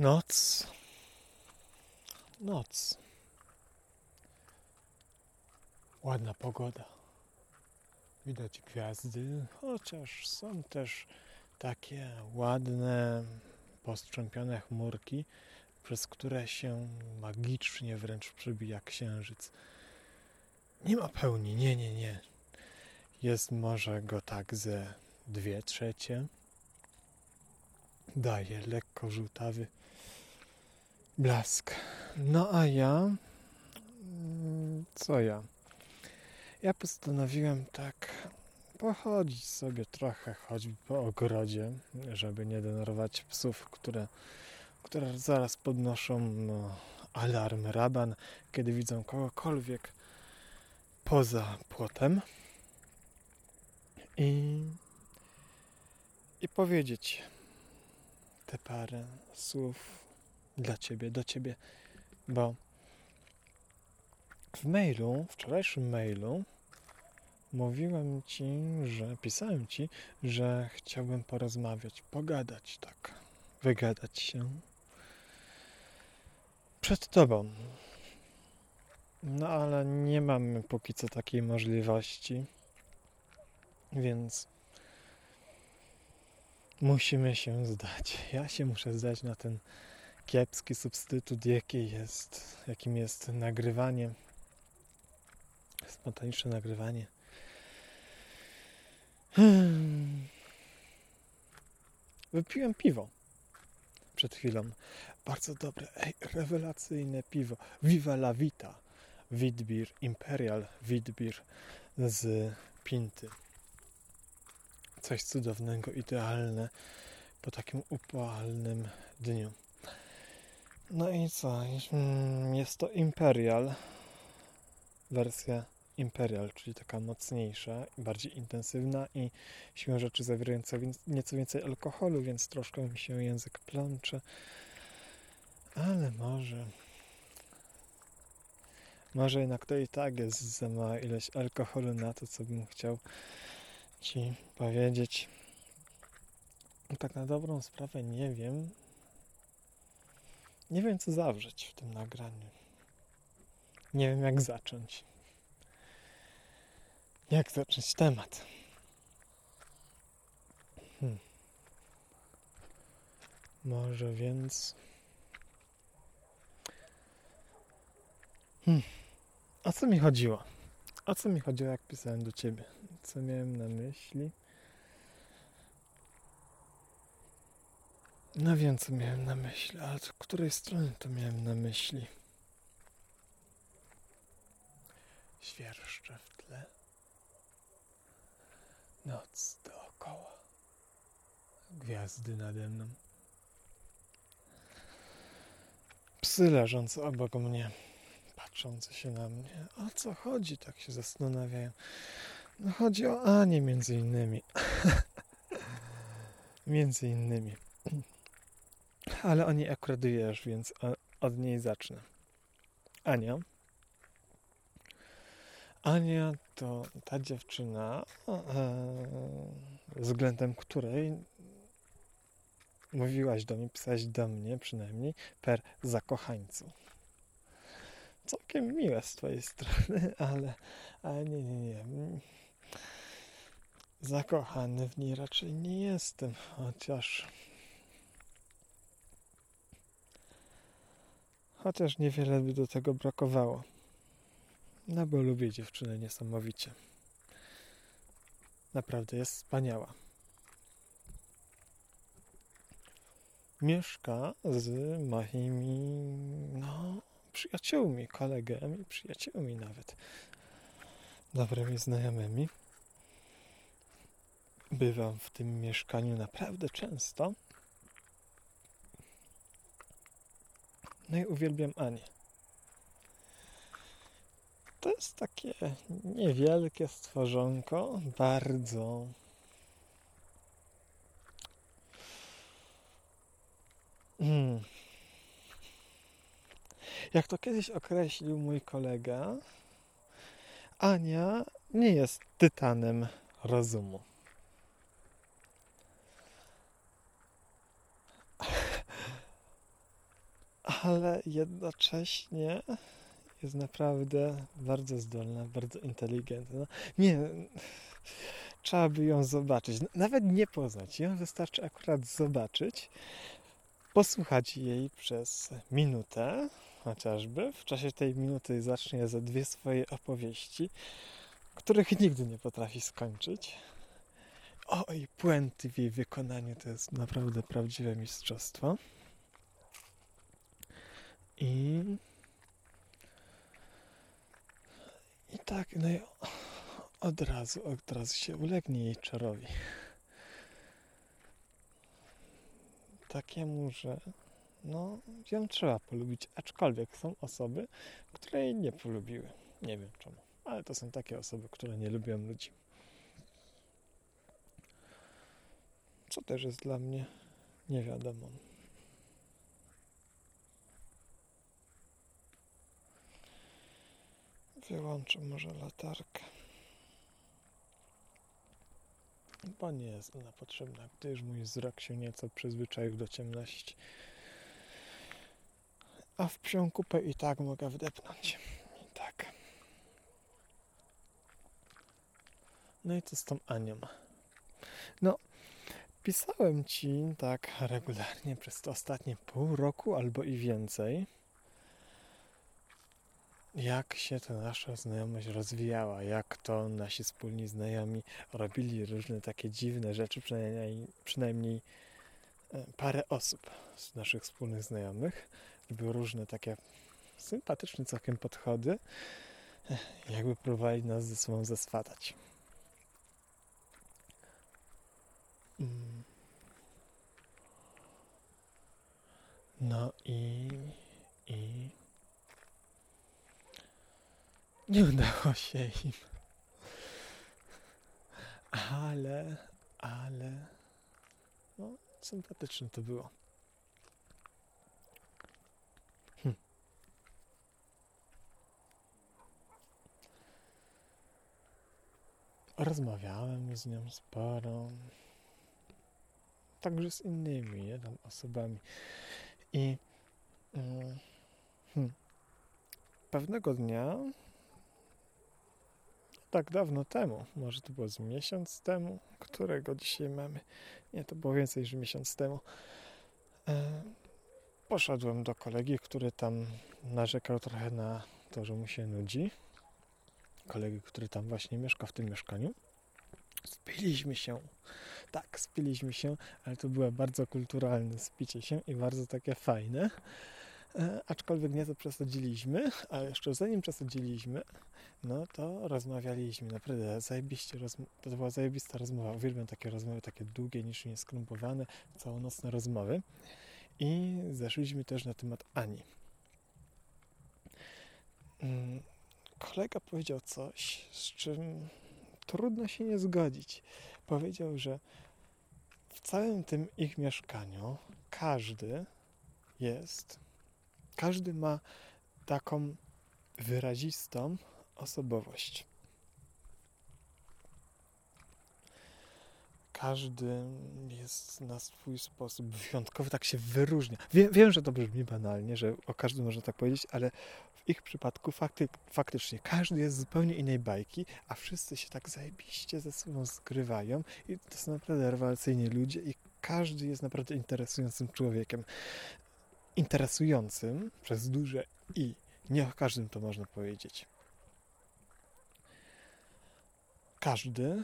Noc. Noc. Ładna pogoda. Widać gwiazdy, chociaż są też takie ładne, postrzępione chmurki, przez które się magicznie wręcz przybija księżyc. Nie ma pełni, nie, nie, nie. Jest może go tak ze dwie trzecie. Daje lekko żółtawy blask. No a ja. mm, Co ja? Ja postanowiłem tak pochodzić sobie trochę, choćby po ogrodzie, żeby nie denerwować psów, które, które zaraz podnoszą no, alarm, raban, kiedy widzą kogokolwiek poza płotem. I, i powiedzieć te parę słów dla ciebie, do ciebie, bo w mailu, wczorajszym mailu, mówiłem ci, że pisałem ci, że chciałbym porozmawiać, pogadać tak, wygadać się przed tobą. No ale nie mamy póki co takiej możliwości, więc musimy się zdać. Ja się muszę zdać na ten kiepski substytut, jaki jest, jakim jest nagrywanie, spontaniczne nagrywanie. Hmm. Wypiłem piwo przed chwilą. Bardzo dobre, ej, rewelacyjne piwo. Viva la Vita. Witbier, Imperial Witbier z Pinty. Coś cudownego, idealne po takim upalnym dniu. No i co? Mm, Jest to Imperial, wersja Imperial, czyli taka mocniejsza, bardziej intensywna i siłą rzeczy zawierająca nieco więcej alkoholu, więc troszkę mi się język plącze. Ale może... Może jednak to i tak jest za mała ilość alkoholu na to, co bym chciał Ci powiedzieć. Tak na dobrą sprawę nie wiem. Nie wiem, co zawrzeć w tym nagraniu. Nie wiem, jak zacząć. Jak zacząć temat? Hmm. Może więc. Hmm. O co mi chodziło? O co mi chodziło, jak pisałem do ciebie? Co miałem na myśli? No wiem, co miałem na myśli, ale od której strony to miałem na myśli? Świerszcze w tle. Noc dookoła. Gwiazdy nade mną. Psy leżące obok mnie, patrzące się na mnie. O co chodzi? Tak się zastanawiają. No chodzi o Anię między innymi. między innymi. Ale o niej akurat wiesz, więc od niej zacznę. Ania. Ania to ta dziewczyna, e, względem której mówiłaś do mnie, pisałeś do mnie przynajmniej per zakochańcu. Całkiem miłe z twojej strony, ale, ale nie, nie, nie. Zakochany w niej raczej nie jestem, chociaż chociaż niewiele by do tego brakowało. No bo lubię dziewczynę niesamowicie. Naprawdę jest wspaniała. Mieszka z moimi, no, przyjaciółmi, kolegami, przyjaciółmi nawet. Dobrymi znajomymi. Bywam w tym mieszkaniu naprawdę często. No i uwielbiam Anię. To jest takie niewielkie stworzonko, bardzo Hmm. Jak to kiedyś określił mój kolega, Ania nie jest tytanem rozumu. Ale jednocześnie jest naprawdę bardzo zdolna, bardzo inteligentna. Nie, trzeba by ją zobaczyć. Nawet nie poznać ją, wystarczy akurat zobaczyć, posłuchać jej przez minutę, chociażby. W czasie tej minuty zacznie za dwie swoje opowieści, których nigdy nie potrafi skończyć. Oj, puenty w jej wykonaniu to jest naprawdę prawdziwe mistrzostwo. I i tak, no i od razu, od razu się ulegnie jej czarowi. Takiemu, że no, ją trzeba polubić, aczkolwiek są osoby, które jej nie polubiły. Nie wiem czemu, ale to są takie osoby, które nie lubią ludzi. Co też jest dla mnie nie Wyłączę może latarkę. Bo nie jest ona potrzebna, gdyż mój wzrok się nieco przyzwyczaił do ciemności. A w psią kupę i tak mogę wdepnąć. I tak. No i co z tą Anią? No, pisałem ci tak regularnie przez ostatnie pół roku albo i więcej jak się ta nasza znajomość rozwijała, jak to nasi wspólni znajomi robili różne takie dziwne rzeczy, przynajmniej, przynajmniej e, parę osób z naszych wspólnych znajomych były różne takie sympatyczne całkiem podchody, e, jakby próbowali nas ze sobą zeswatać. Mm. No i nie udało się im. Ale, ale, no, sympatyczne to było. Hm. Rozmawiałem z nią sporo. Także z innymi nie, tam osobami. I mm, hmm, pewnego dnia tak dawno temu, może to było z miesiąc temu, którego dzisiaj mamy, nie, to było więcej niż miesiąc temu, e, poszedłem do kolegi, który tam narzekał trochę na to, że mu się nudzi. Kolegi, który tam właśnie mieszka w tym mieszkaniu. Spiliśmy się. Tak, spiliśmy się, ale to było bardzo kulturalne spicie się i bardzo takie fajne. E, aczkolwiek nieco przesadziliśmy, a jeszcze zanim przesadziliśmy, no to rozmawialiśmy, naprawdę zajebiście, to była zajebista rozmowa, uwielbiam takie rozmowy, takie długie, niż nieskrumpowane, całonocne rozmowy i zeszliśmy też na temat Ani. Mm, kolega powiedział coś, z czym trudno się nie zgodzić. Powiedział, że w całym tym ich mieszkaniu każdy jest każdy ma taką wyrazistą osobowość. Każdy jest na swój sposób wyjątkowy, tak się wyróżnia. Wiem, wiem, że to brzmi banalnie, że o każdym można tak powiedzieć, ale w ich przypadku fakty, faktycznie każdy jest zupełnie innej bajki, a wszyscy się tak zajebiście ze sobą zgrywają i to są naprawdę rewelacyjni ludzie i każdy jest naprawdę interesującym człowiekiem interesującym przez duże i. Nie o każdym to można powiedzieć. Każdy,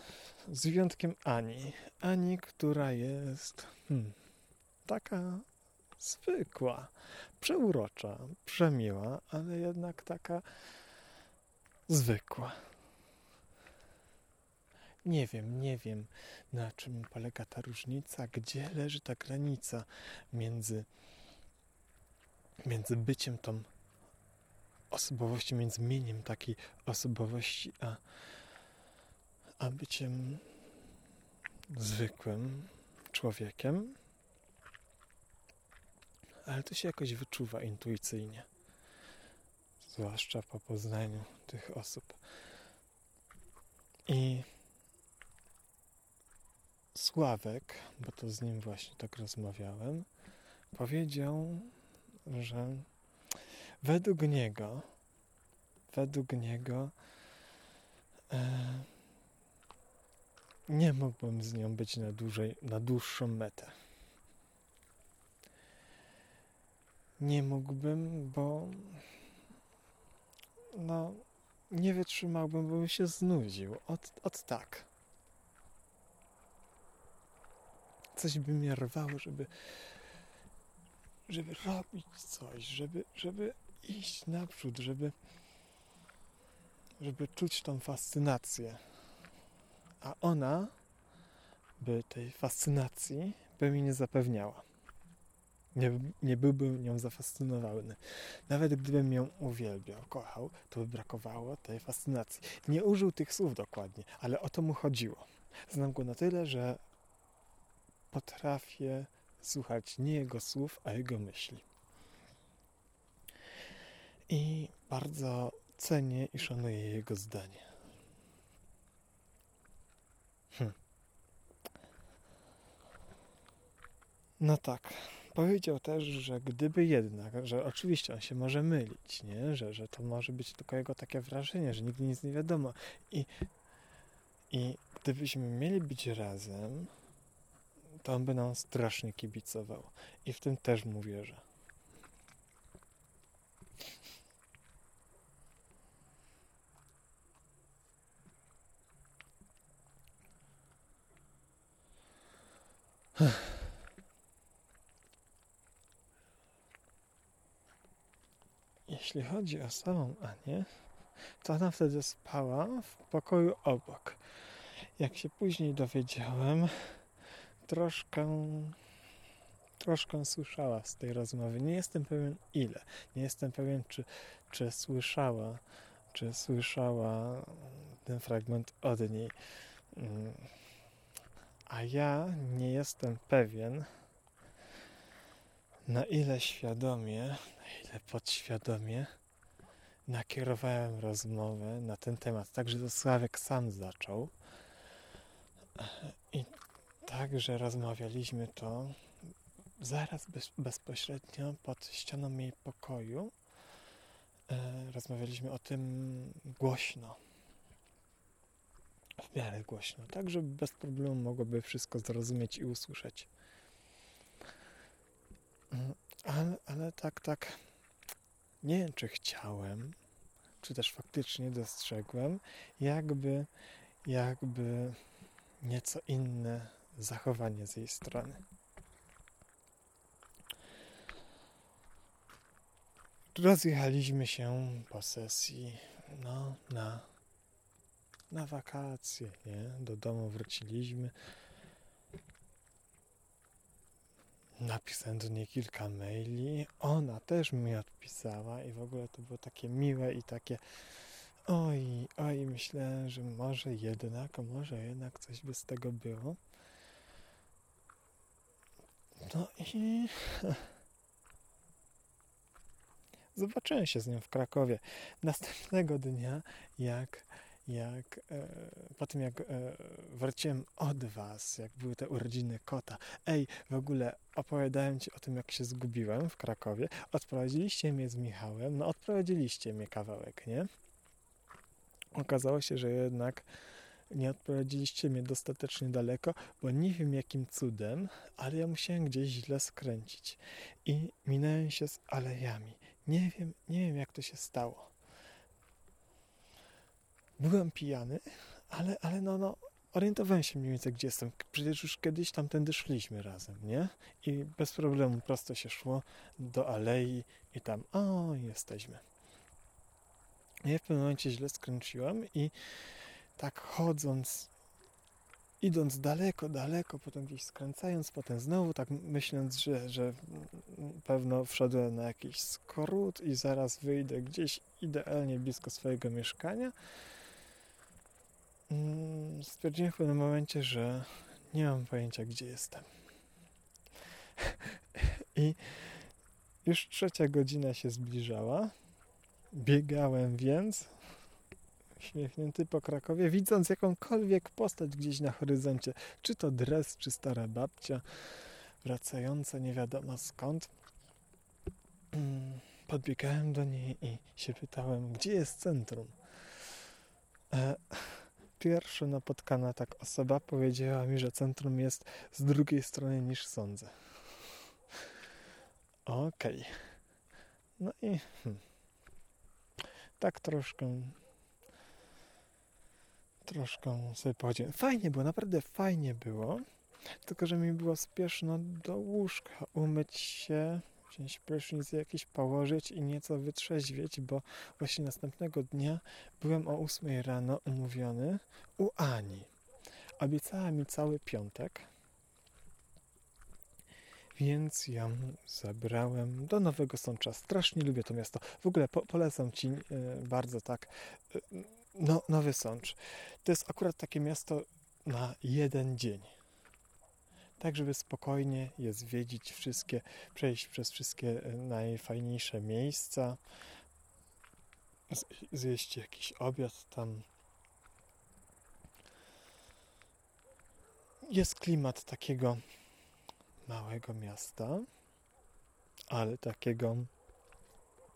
z wyjątkiem Ani. Ani, która jest hmm, taka zwykła, przeurocza, przemiła, ale jednak taka zwykła. Nie wiem, nie wiem, na czym polega ta różnica, gdzie leży ta granica między między byciem tą osobowością, między mieniem takiej osobowości, a, a byciem zwykłym człowiekiem. Ale to się jakoś wyczuwa intuicyjnie, zwłaszcza po poznaniu tych osób. I Sławek, bo to z nim właśnie tak rozmawiałem, powiedział że według niego, według niego e, nie mógłbym z nią być na, dłużej, na dłuższą metę. Nie mógłbym, bo no nie wytrzymałbym, bo bym się znudził. Od, od tak. Coś by mnie rwało, żeby żeby robić coś, żeby, żeby iść naprzód, żeby, żeby czuć tą fascynację. A ona by tej fascynacji by mi nie zapewniała. Nie, nie byłbym nią zafascynowany. Nawet gdybym ją uwielbiał, kochał, to by brakowało tej fascynacji. Nie użył tych słów dokładnie, ale o to mu chodziło. Znam go na tyle, że potrafię słuchać nie jego słów, a jego myśli. I bardzo cenię i szanuję jego zdanie. Hm. No tak. Powiedział też, że gdyby jednak, że oczywiście on się może mylić, nie? Że, że to może być tylko jego takie wrażenie, że nigdy nic nie wiadomo. I, i gdybyśmy mieli być razem, on by nam strasznie kibicował. I w tym też mu wierzę. Jeśli chodzi o samą Anię, to ona wtedy spała w pokoju obok. Jak się później dowiedziałem, troszkę, troszkę słyszała z tej rozmowy. Nie jestem pewien ile. Nie jestem pewien, czy, czy słyszała, czy słyszała ten fragment od niej. Mm. A ja nie jestem pewien, na ile świadomie, na ile podświadomie nakierowałem rozmowę na ten temat. Także to Sławek sam zaczął. I Także rozmawialiśmy to zaraz bez, bezpośrednio pod ścianą jej pokoju. E, rozmawialiśmy o tym głośno. W miarę głośno, tak żeby bez problemu mogłoby wszystko zrozumieć i usłyszeć. Mm, ale, ale tak, tak. Nie wiem, czy chciałem, czy też faktycznie dostrzegłem, jakby, jakby nieco inne zachowanie z jej strony. Rozjechaliśmy się po sesji no, na, na wakacje, nie? Do domu wróciliśmy. Napisałem do niej kilka maili. Ona też mi odpisała i w ogóle to było takie miłe i takie oj, oj, myślę, że może jednak, może jednak coś by z tego było. No i zobaczyłem się z nią w Krakowie. Następnego dnia, jak, jak e, po tym jak e, wróciłem od was, jak były te urodziny kota, ej, w ogóle opowiadałem ci o tym, jak się zgubiłem w Krakowie, odprowadziliście mnie z Michałem, no odprowadziliście mnie kawałek, nie? Okazało się, że jednak nie odprowadziliście mnie dostatecznie daleko, bo nie wiem jakim cudem, ale ja musiałem gdzieś źle skręcić i minąłem się z alejami. Nie wiem, nie wiem jak to się stało. Byłem pijany, ale, ale no, no, orientowałem się mniej więcej, gdzie jestem. Przecież już kiedyś tamtędy szliśmy razem, nie? I bez problemu prosto się szło do alei i tam, o, jesteśmy. Ja w pewnym momencie źle skręciłem i tak chodząc, idąc daleko, daleko, potem gdzieś skręcając, potem znowu tak myśląc, że, że pewno wszedłem na jakiś skrót i zaraz wyjdę gdzieś idealnie blisko swojego mieszkania, mm, stwierdziłem w pewnym momencie, że nie mam pojęcia, gdzie jestem. I już trzecia godzina się zbliżała. Biegałem więc uśmiechnięty po Krakowie, widząc jakąkolwiek postać gdzieś na horyzoncie, czy to dres, czy stara babcia, wracająca nie wiadomo skąd. podbiegałem do niej i się pytałem, gdzie jest centrum. E, pierwsza napotkana tak osoba powiedziała mi, że centrum jest z drugiej strony niż sądzę. Okej. Okay. No i hmm, tak troszkę troszkę sobie pochodziłem. Fajnie było, naprawdę fajnie było. Tylko, że mi było spieszno do łóżka umyć się, wziąć prysznic jakiś położyć i nieco wytrzeźwieć, bo właśnie następnego dnia byłem o 8 rano umówiony u Ani. Obiecała mi cały piątek, więc ją zabrałem do Nowego Sącza. Strasznie lubię to miasto. W ogóle po, polecam Ci e, bardzo tak. No, Nowy Sącz. To jest akurat takie miasto na jeden dzień tak żeby spokojnie je zwiedzić wszystkie, przejść przez wszystkie e, najfajniejsze miejsca, zjeść jakiś obiad tam. Jest klimat takiego małego miasta, ale takiego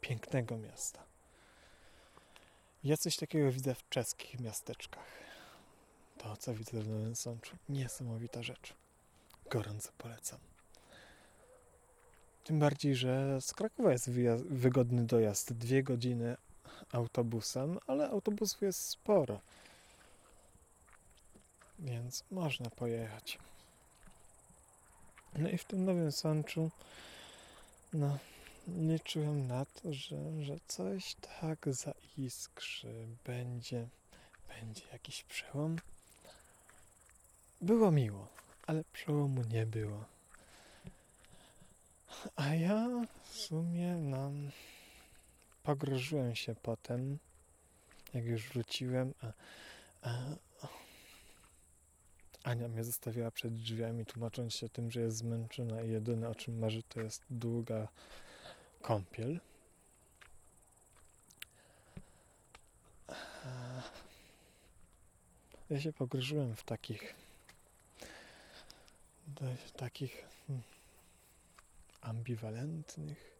pięknego miasta. Ja coś takiego widzę w czeskich miasteczkach. To, co widzę w Nowym Sączu, niesamowita rzecz gorąco polecam. Tym bardziej, że z Krakowa jest wygodny dojazd. Dwie godziny autobusem, ale autobusów jest sporo. Więc można pojechać. No i w tym Nowym Sączu no, liczyłem na to, że, że coś tak zaiskrzy, będzie, będzie jakiś przełom. Było miło ale przełomu nie było. A ja w sumie no, pogrożyłem się potem, jak już wróciłem, a, a Ania mnie zostawiła przed drzwiami, tłumacząc się tym, że jest zmęczona i jedyne o czym marzy to jest długa kąpiel. Ja się pogrążyłem w takich takich hmm, ambiwalentnych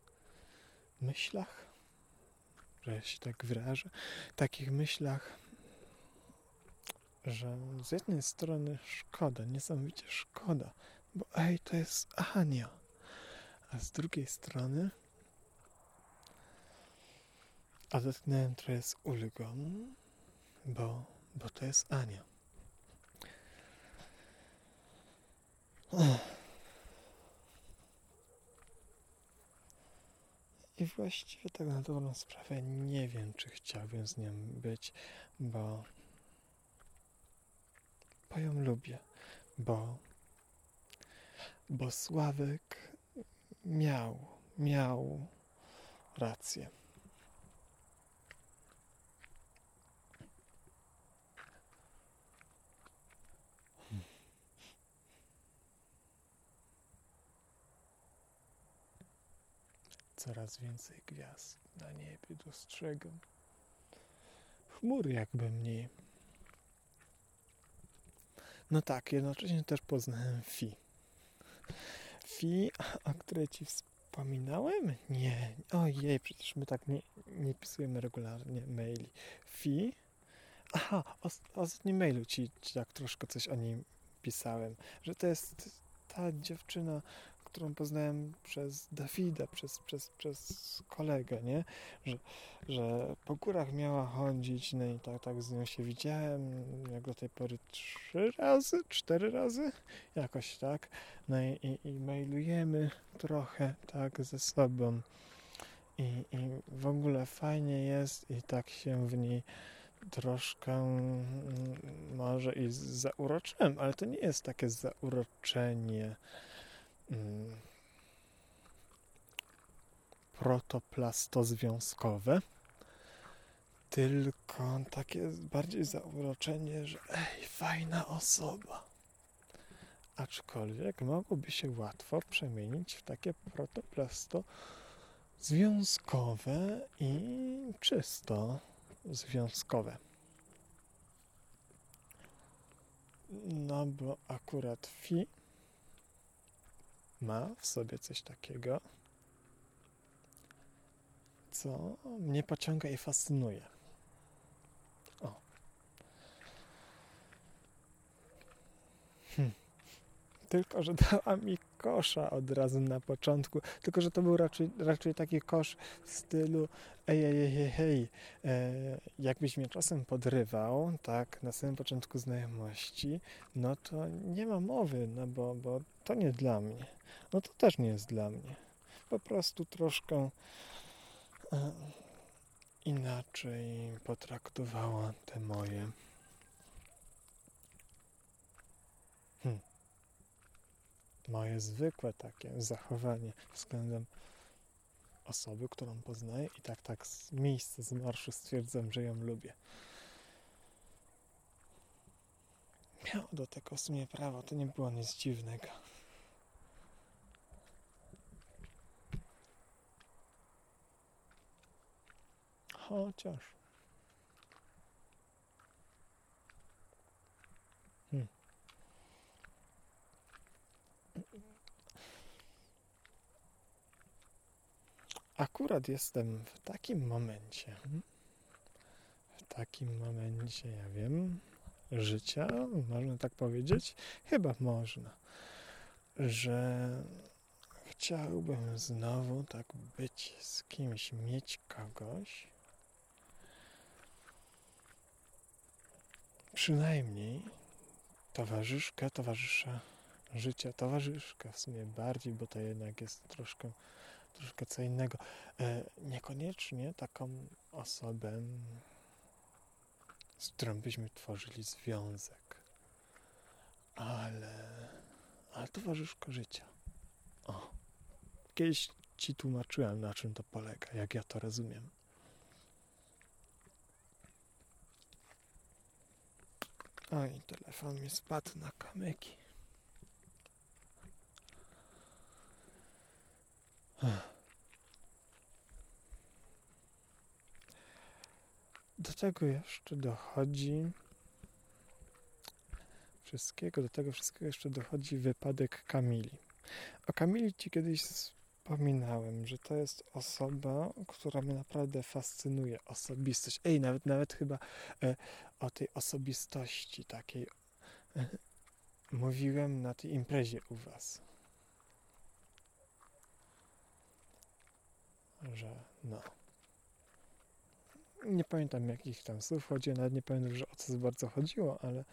myślach, że się tak wyrażę, takich myślach, że z jednej strony szkoda, niesamowicie szkoda, bo ej, to jest Ania, a z drugiej strony odetchnąłem trochę z ulgą, bo, bo to jest Ania. I właściwie tak na dobrą sprawę nie wiem, czy chciałbym z nią być, bo bo ją lubię, bo bo Sławek miał, miał rację. Coraz więcej gwiazd na niebie dostrzegam. Chmur jakby mniej. No tak, jednocześnie też poznałem Fi. Fi, o której ci wspominałem? Nie. Ojej, przecież my tak nie, nie pisujemy regularnie maili. Fi? Aha, o ostatnim mailu ci, ci tak troszkę coś o nim pisałem, że to jest ta dziewczyna, którą poznałem przez Dawida, przez, przez, przez kolegę, nie? Że, że po górach miała chodzić, no i tak, tak z nią się widziałem, jak do tej pory trzy razy, cztery razy, jakoś tak. No i, i, i mailujemy trochę tak ze sobą. I, I w ogóle fajnie jest i tak się w niej troszkę mm, może i zauroczyłem, ale to nie jest takie zauroczenie Mm, protoplastozwiązkowe, tylko takie bardziej zauroczenie, że ej, fajna osoba. Aczkolwiek mogłoby się łatwo przemienić w takie protoplasto związkowe i czysto związkowe. No bo akurat fi ma w sobie coś takiego, co mnie pociąga i fascynuje. O. Hm. Tylko, że dała mi kosza od razu na początku. Tylko, że to był raczej, raczej taki kosz w stylu ej, ej, ej, ej, hej. E, jakbyś mnie czasem podrywał, tak, na samym początku znajomości, no to nie ma mowy, no bo, bo to nie dla mnie. No to też nie jest dla mnie. Po prostu troszkę e, inaczej potraktowała te moje moje zwykłe takie zachowanie względem osoby, którą poznaję i tak tak z miejsca, z marszu stwierdzam, że ją lubię. Miał do tego w sumie prawo, to nie było nic dziwnego. Chociaż. Akurat jestem w takim momencie, w takim momencie, ja wiem, życia, można tak powiedzieć, chyba można, że chciałbym znowu tak być z kimś, mieć kogoś, przynajmniej towarzyszkę, towarzysza życia, towarzyszkę w sumie bardziej, bo to jednak jest troszkę, troszkę co innego. E, niekoniecznie taką osobę, z którą byśmy tworzyli związek, ale, ale towarzyszka życia. O, kiedyś ci tłumaczyłem, na czym to polega, jak ja to rozumiem. Oj, telefon mi spadł na kamyki. Do tego jeszcze dochodzi wszystkiego, do tego wszystkiego jeszcze dochodzi wypadek Kamili. O Kamili ci kiedyś wspominałem, że to jest osoba, która mnie naprawdę fascynuje. Osobistość. Ej, nawet, nawet chyba e, o tej osobistości takiej e, mówiłem na tej imprezie u was. Że no. Nie pamiętam jakich tam słów chodzi, nawet nie pamiętam, że o co bardzo chodziło, ale,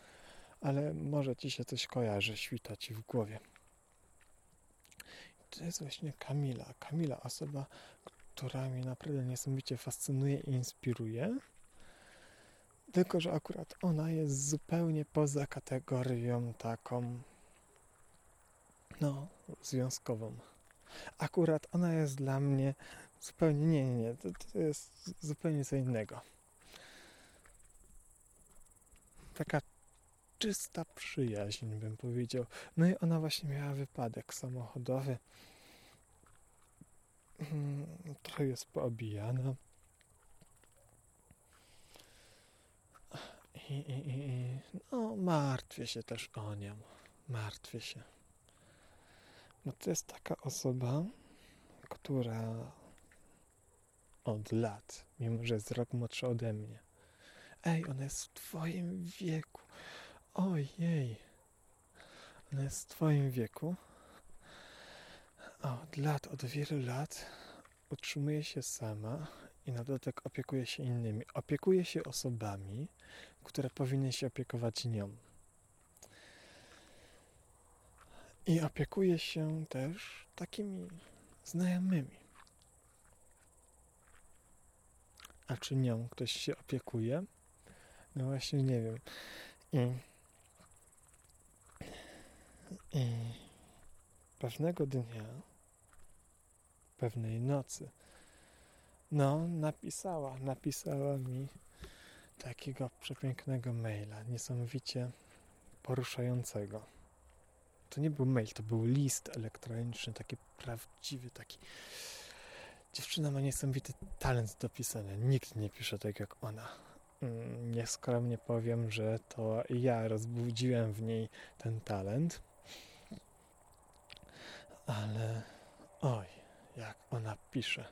ale może ci się coś kojarzy, świta ci w głowie to jest właśnie Kamila. Kamila, osoba, która mnie naprawdę niesamowicie fascynuje i inspiruje. Tylko, że akurat ona jest zupełnie poza kategorią taką, no, związkową. Akurat ona jest dla mnie zupełnie, nie, nie, nie, to, to jest zupełnie co innego. Taka czysta przyjaźń, bym powiedział. No i ona właśnie miała wypadek samochodowy. Hmm, trochę jest poobijana. I, i, i, no, martwię się też o nią. Martwię się. No to jest taka osoba, która od lat, mimo że jest rok młodsza ode mnie. Ej, ona jest w twoim wieku. Ojej. Ona jest w twoim wieku. Od lat, od wielu lat utrzymuje się sama i na dodatek opiekuje się innymi. Opiekuje się osobami, które powinny się opiekować nią. I opiekuje się też takimi znajomymi. A czy nią ktoś się opiekuje? No właśnie nie wiem. I i pewnego dnia, pewnej nocy, no, napisała, napisała mi takiego przepięknego maila, niesamowicie poruszającego. To nie był mail, to był list elektroniczny, taki prawdziwy, taki. Dziewczyna ma niesamowity talent do pisania. Nikt nie pisze tak jak ona. Mm, nieskromnie powiem, że to ja rozbudziłem w niej ten talent. Ale oj, jak ona pisze.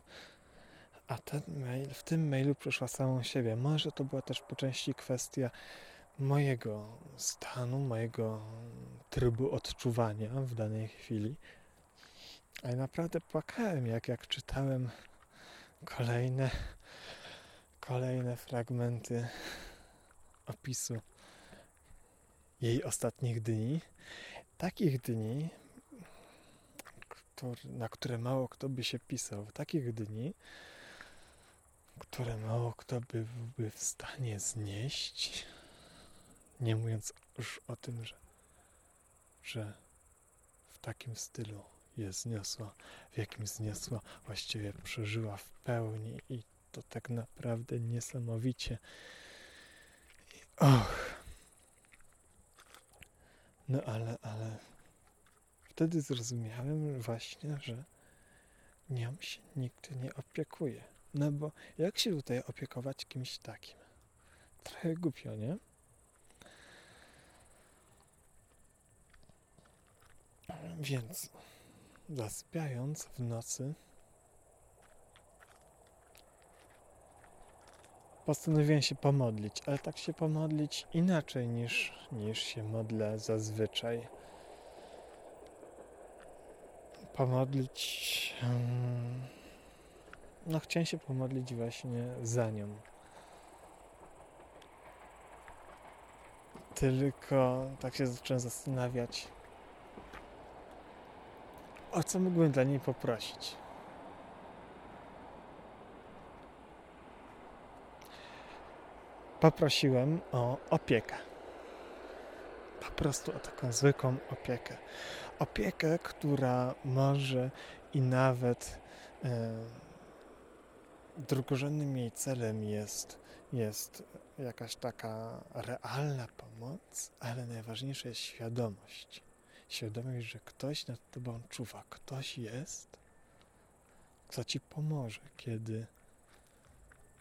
A ten mail, w tym mailu przeszła samą siebie. Może to była też po części kwestia mojego stanu, mojego trybu odczuwania w danej chwili. Ale naprawdę płakałem, jak, jak czytałem kolejne, kolejne fragmenty opisu jej ostatnich dni. Takich dni, na które mało kto by się pisał. Takich dni, które mało kto by byłby w stanie znieść. Nie mówiąc już o tym, że, że w takim stylu je zniosła, w jakim zniosła, właściwie przeżyła w pełni i to tak naprawdę niesamowicie. Och. No ale, ale wtedy zrozumiałem właśnie, że nią się nikt nie opiekuje. No bo jak się tutaj opiekować kimś takim? Trochę głupio, nie? Więc zasypiając w nocy postanowiłem się pomodlić, ale tak się pomodlić inaczej niż, niż się modlę zazwyczaj. Pomodlić. No, chciałem się pomodlić właśnie za nią. Tylko tak się zacząłem zastanawiać, o co mógłbym dla niej poprosić. Poprosiłem o opiekę. Po prostu o taką zwykłą opiekę. Opiekę, która może i nawet e, drugorzędnym jej celem jest, jest jakaś taka realna pomoc, ale najważniejsza jest świadomość świadomość, że ktoś nad tobą czuwa, ktoś jest, kto ci pomoże, kiedy,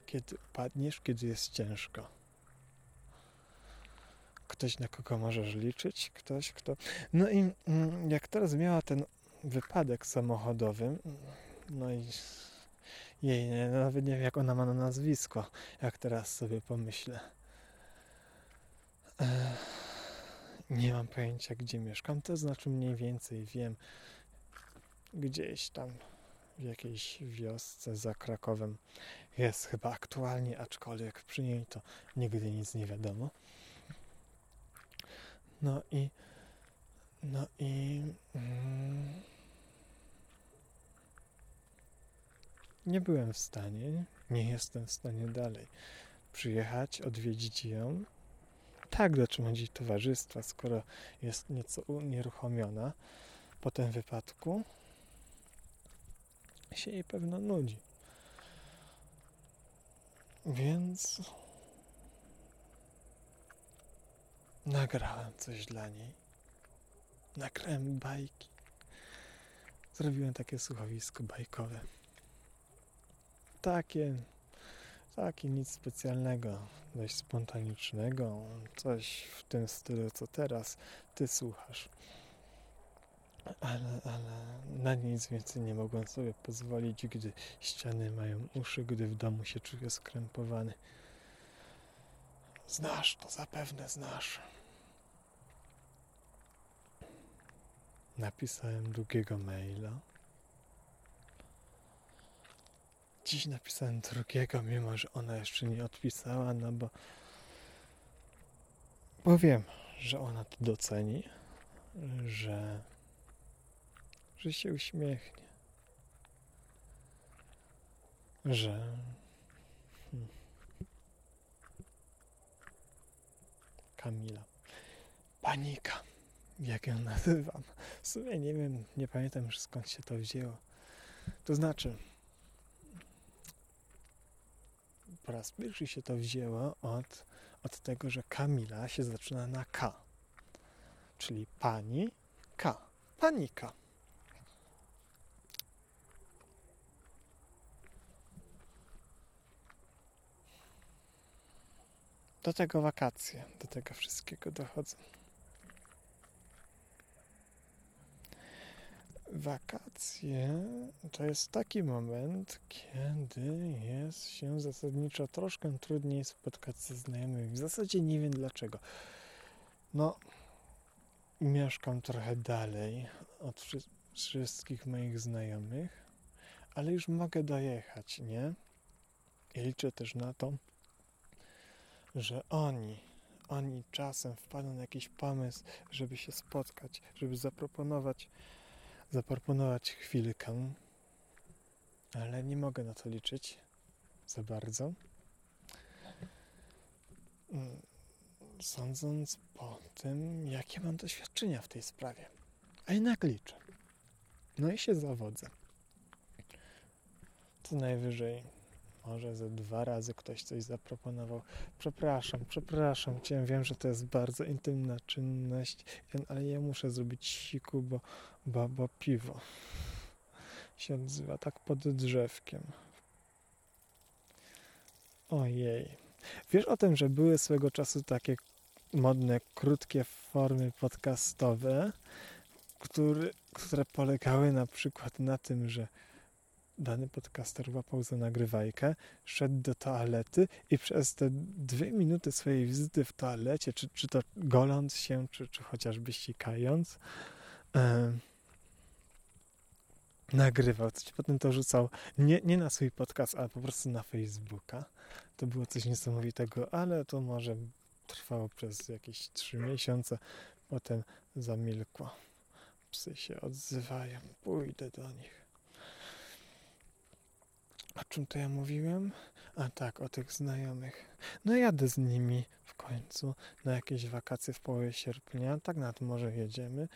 kiedy padniesz, kiedy jest ciężko. Ktoś, na kogo możesz liczyć, ktoś, kto. No i mm, jak teraz miała ten wypadek samochodowy, no i jej, nawet nie wiem, jak ona ma na nazwisko, jak teraz sobie pomyślę. Ech nie mam pojęcia, gdzie mieszkam, to znaczy mniej więcej wiem, gdzieś tam w jakiejś wiosce za Krakowem. Jest chyba aktualnie, aczkolwiek przy niej to nigdy nic nie wiadomo. No i no i mm, nie byłem w stanie, nie jestem w stanie dalej przyjechać, odwiedzić ją, tak dotrzymać jej towarzystwa, skoro jest nieco unieruchomiona po tym wypadku, się jej pewno nudzi. Więc nagrałem coś dla niej. Nagrałem bajki. Zrobiłem takie słuchowisko bajkowe. Takie Taki nic specjalnego, dość spontanicznego, coś w tym stylu, co teraz ty słuchasz. Ale, ale na nic więcej nie mogłem sobie pozwolić, gdy ściany mają uszy, gdy w domu się czuję skrępowany. Znasz to, zapewne znasz. Napisałem długiego maila. Dziś napisałem drugiego, mimo że ona jeszcze nie odpisała, no bo, bo wiem, że ona to doceni, że, że się uśmiechnie, że hmm, Kamila, panika, jak ją nazywam. W sumie nie wiem, nie pamiętam już skąd się to wzięło. To znaczy, po raz pierwszy się to wzięło od, od tego, że Kamila się zaczyna na K. Czyli pani K. Panika. Do tego wakacje, do tego wszystkiego dochodzą. Wakacje to jest taki moment, kiedy jest się zasadniczo troszkę trudniej spotkać ze znajomymi. W zasadzie nie wiem dlaczego. No, mieszkam trochę dalej od wszy wszystkich moich znajomych, ale już mogę dojechać, nie? I liczę też na to, że oni, oni czasem wpadną na jakiś pomysł, żeby się spotkać, żeby zaproponować, zaproponować chwilkę, ale nie mogę na to liczyć za bardzo. Mm, sądząc po tym, jakie mam doświadczenia w tej sprawie. A jednak liczę. No i się zawodzę. Co najwyżej może ze dwa razy ktoś coś zaproponował. Przepraszam, przepraszam cię, wiem, że to jest bardzo intymna czynność, ale ja muszę zrobić siku, bo, bo, bo piwo się odzywa tak pod drzewkiem. Ojej. Wiesz o tym, że były swego czasu takie modne, krótkie formy podcastowe, który, które polegały na przykład na tym, że dany podcaster łapał za nagrywajkę, szedł do toalety i przez te dwie minuty swojej wizyty w toalecie, czy, czy to goląc się, czy, czy chociażby ścikając, e, nagrywał coś. Potem to rzucał nie, nie na swój podcast, ale po prostu na Facebooka. To było coś niesamowitego, ale to może trwało przez jakieś trzy miesiące. Potem zamilkło. Psy się odzywają. Pójdę do nich. O czym to ja mówiłem? A tak, o tych znajomych. No jadę z nimi w końcu na jakieś wakacje w połowie sierpnia. Tak na to może jedziemy.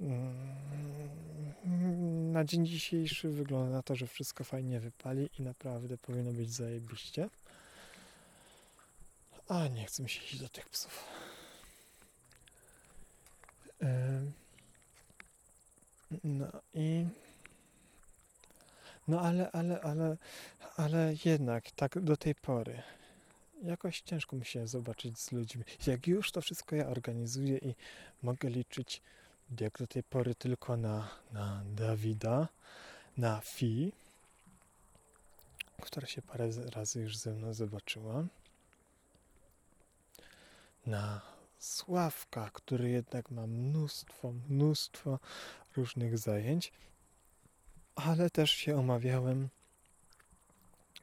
Mm, na dzień dzisiejszy wygląda na to, że wszystko fajnie wypali i naprawdę powinno być zajebiście. A nie chcę mi się iść do tych psów. No i no ale, ale, ale, ale jednak tak do tej pory jakoś ciężko mi się zobaczyć z ludźmi. Jak już to wszystko ja organizuję i mogę liczyć jak do tej pory tylko na, na Dawida, na Fi, która się parę razy już ze mną zobaczyła, na Sławka, który jednak ma mnóstwo, mnóstwo różnych zajęć ale też się omawiałem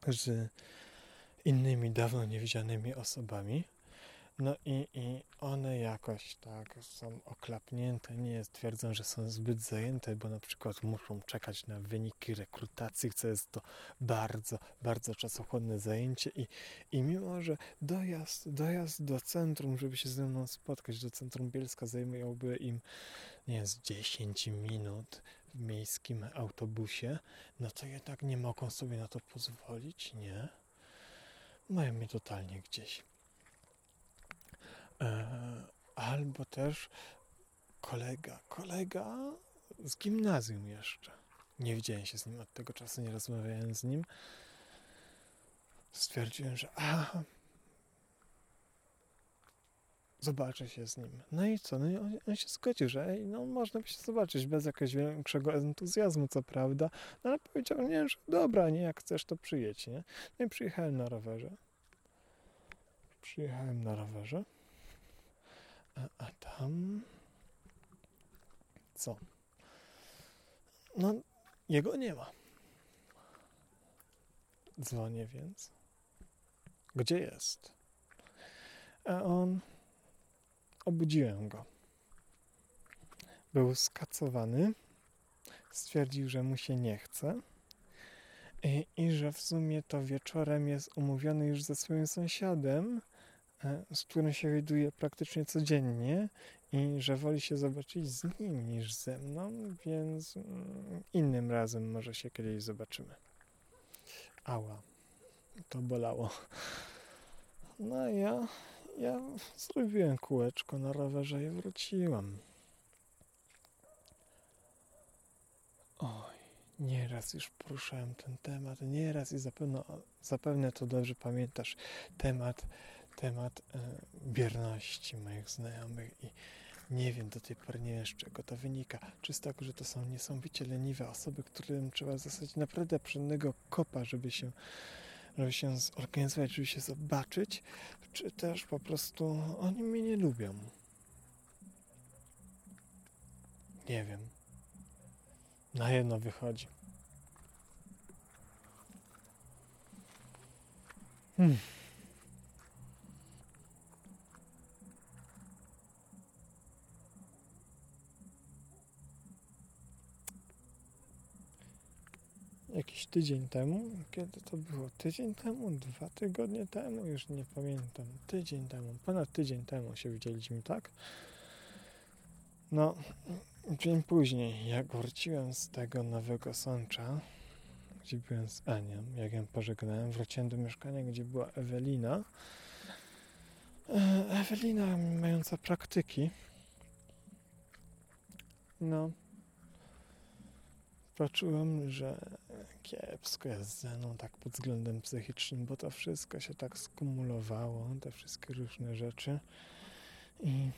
z innymi dawno niewidzianymi osobami. No i, i one jakoś tak są oklapnięte, nie twierdzą, że są zbyt zajęte, bo na przykład muszą czekać na wyniki rekrutacji, co jest to bardzo, bardzo czasochłonne zajęcie i, i mimo, że dojazd, dojazd do centrum, żeby się ze mną spotkać, do centrum Bielska zajmowałby im, nie wiem, 10 minut, miejskim autobusie, no to jednak nie mogą sobie na to pozwolić, nie? Mają mnie totalnie gdzieś. E, albo też kolega, kolega z gimnazjum jeszcze. Nie widziałem się z nim od tego czasu, nie rozmawiałem z nim. Stwierdziłem, że a, zobaczę się z nim. No i co? No i on, on, się zgodził, że no można by się zobaczyć bez jakiegoś większego entuzjazmu, co prawda, no ale powiedział, nie, że dobra, nie, jak chcesz, to przyjedź, nie? No i przyjechałem na rowerze. Przyjechałem na rowerze. A, a tam... Co? No, jego nie ma. Dzwonię więc. Gdzie jest? A on Obudziłem go. Był skacowany, stwierdził, że mu się nie chce i, i że w sumie to wieczorem jest umówiony już ze swoim sąsiadem, e, z którym się widuje praktycznie codziennie i że woli się zobaczyć z nim niż ze mną, więc mm, innym razem może się kiedyś zobaczymy. Ała, to bolało. No ja ja zrobiłem kółeczko na rowerze i wróciłem. Oj, nieraz już poruszałem ten temat, nieraz i zapewne, zapewne to dobrze pamiętasz, temat, temat e, bierności moich znajomych i Nie wiem, do tej pory nie wiem, z czego to wynika. Czy z tego, że to są niesamowicie leniwe osoby, którym trzeba zasadzić naprawdę przednego kopa, żeby się, żeby się zorganizować, żeby się zobaczyć, czy też po prostu oni mnie nie lubią. Nie wiem. Na jedno wychodzi. Hmm. Jakiś tydzień temu, kiedy to było? Tydzień temu? Dwa tygodnie temu? Już nie pamiętam. Tydzień temu, ponad tydzień temu się widzieliśmy, tak? No, dzień później, jak wróciłem z tego Nowego Sącza, gdzie byłem z Anią, jak ją pożegnałem, wróciłem do mieszkania, gdzie była Ewelina. E, Ewelina mająca praktyki. No, poczułem, że kiepsko jest ze mną tak pod względem psychicznym, bo to wszystko się tak skumulowało, te wszystkie różne rzeczy i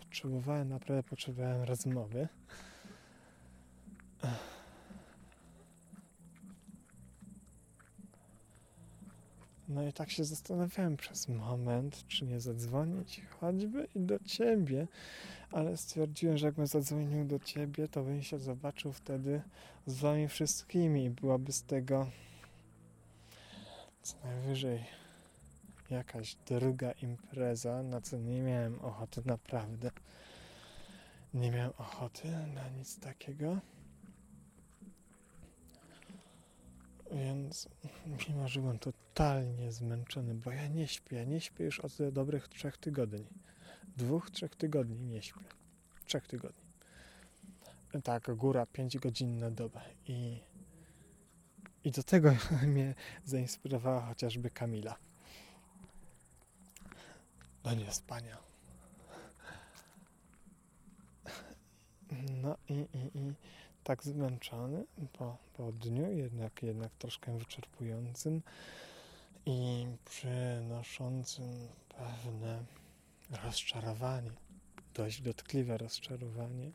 potrzebowałem, naprawdę potrzebowałem rozmowy. No i tak się zastanawiałem przez moment, czy nie zadzwonić choćby i do ciebie, ale stwierdziłem, że jakbym zadzwonił do ciebie, to bym się zobaczył wtedy z wami wszystkimi i byłaby z tego co najwyżej jakaś druga impreza, na co nie miałem ochoty naprawdę. Nie miałem ochoty na nic takiego. Więc mimo, że byłem totalnie zmęczony, bo ja nie śpię, ja nie śpię już od dobrych trzech tygodni. Dwóch, trzech tygodni nie śpię. Trzech tygodni. Tak, góra, pięć godzin na dobę. I, i do tego mnie zainspirowała chociażby Kamila. Do niespania. No i, i, i tak zmęczony po, po dniu, jednak, jednak troszkę wyczerpującym i przynoszącym pewne rozczarowanie, dość dotkliwe rozczarowanie.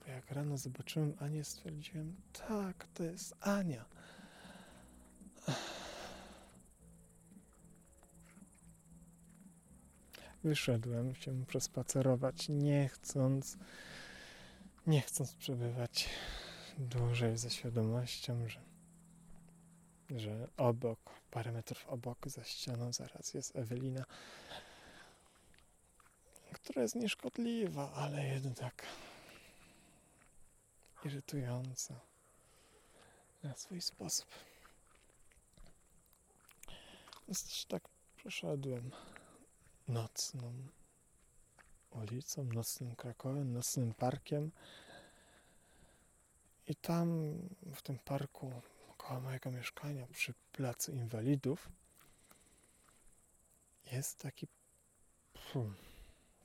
Bo jak rano zobaczyłem Anię, stwierdziłem, tak, to jest Ania. Wyszedłem się przespacerować, nie chcąc nie chcąc przebywać dłużej ze świadomością, że, że obok, parę metrów obok, za ścianą zaraz jest Ewelina, która jest nieszkodliwa, ale jednak irytująca na swój sposób. Więc tak przeszedłem nocną ulicą, nocnym Krakowem, nocnym parkiem. I tam w tym parku koło mojego mieszkania przy placu inwalidów jest taki pum,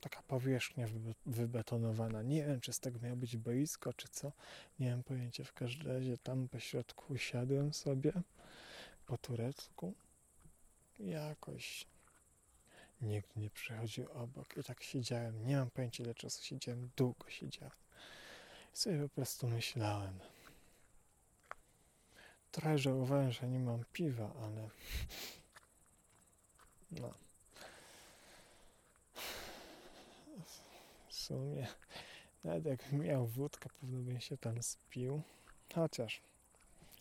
taka powierzchnia wybetonowana. Nie wiem, czy z tego miało być boisko, czy co. Nie mam pojęcia. W każdym razie tam po środku usiadłem sobie po turecku. Jakoś Nikt nie przychodził obok i tak siedziałem. Nie mam pojęcia, ile czasu siedziałem. Długo siedziałem. I sobie po prostu myślałem. Trochę żałowałem, że nie mam piwa, ale no. W sumie nawet jakbym miał wódkę, pewno bym się tam spił. Chociaż,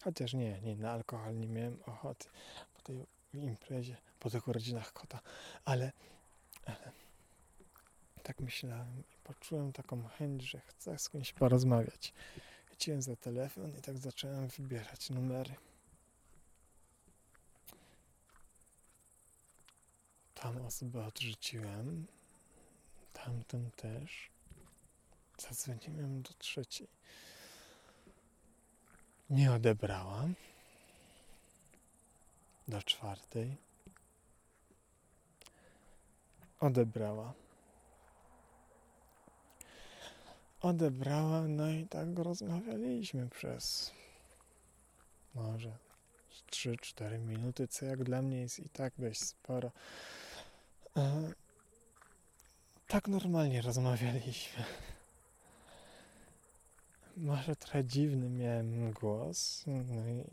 chociaż nie, nie, na alkohol nie miałem ochoty po tej imprezie po tych urodzinach kota, ale, ale tak myślałem i poczułem taką chęć, że chcę z kimś porozmawiać. Chciałem za telefon i tak zacząłem wybierać numery. Tam osobę odrzuciłem, tamten też. Zadzwoniłem do trzeciej. Nie odebrałam. Do czwartej odebrała. Odebrała, no i tak rozmawialiśmy przez może 3-4 minuty, co jak dla mnie jest i tak dość sporo. E, tak normalnie rozmawialiśmy. Może trochę dziwny miałem głos, no i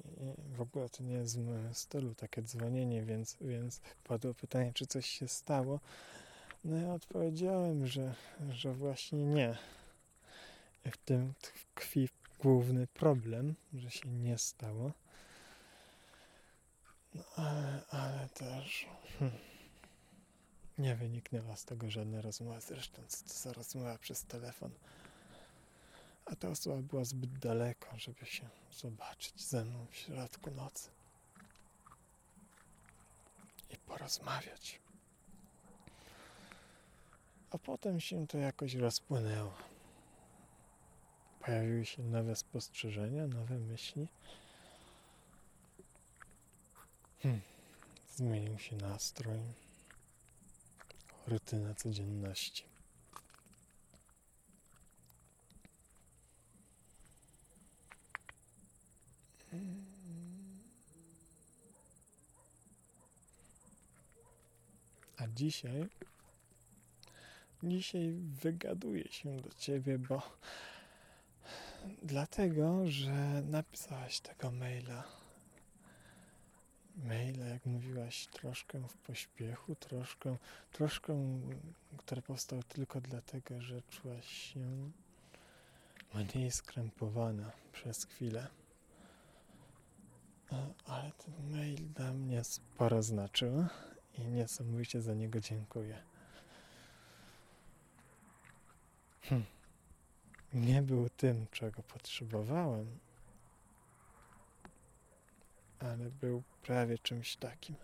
w ogóle to nie jest w moim stylu takie dzwonienie, więc, więc padło pytanie, czy coś się stało. No ja odpowiedziałem, że, że właśnie nie. I w tym tkwi główny problem, że się nie stało. No ale, ale też hmm, nie wyniknęła z tego żadna rozmowa. Zresztą co to za rozmowa przez telefon. A ta osoba była zbyt daleko, żeby się zobaczyć ze mną w środku nocy i porozmawiać. A potem się to jakoś rozpłynęło. Pojawiły się nowe spostrzeżenia, nowe myśli. Hmm. Zmienił się nastrój, rutyna codzienności. A dzisiaj, dzisiaj wygaduję się do ciebie, bo dlatego, że napisałaś tego maila. Maila, jak mówiłaś, troszkę w pośpiechu, troszkę, troszkę, który powstał tylko dlatego, że czułaś się mniej skrępowana przez chwilę. Ale ten mail dla mnie sporo znaczył i niesamowicie za niego dziękuję. Hm. Nie był tym, czego potrzebowałem, ale był prawie czymś takim.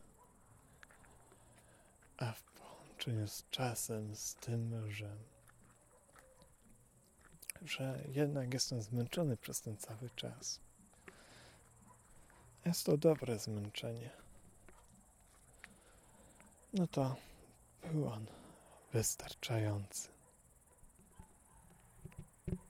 A w połączeniu z czasem, z tym, że, że jednak jestem zmęczony przez ten cały czas. Jest to dobre zmęczenie. No to był on wystarczający.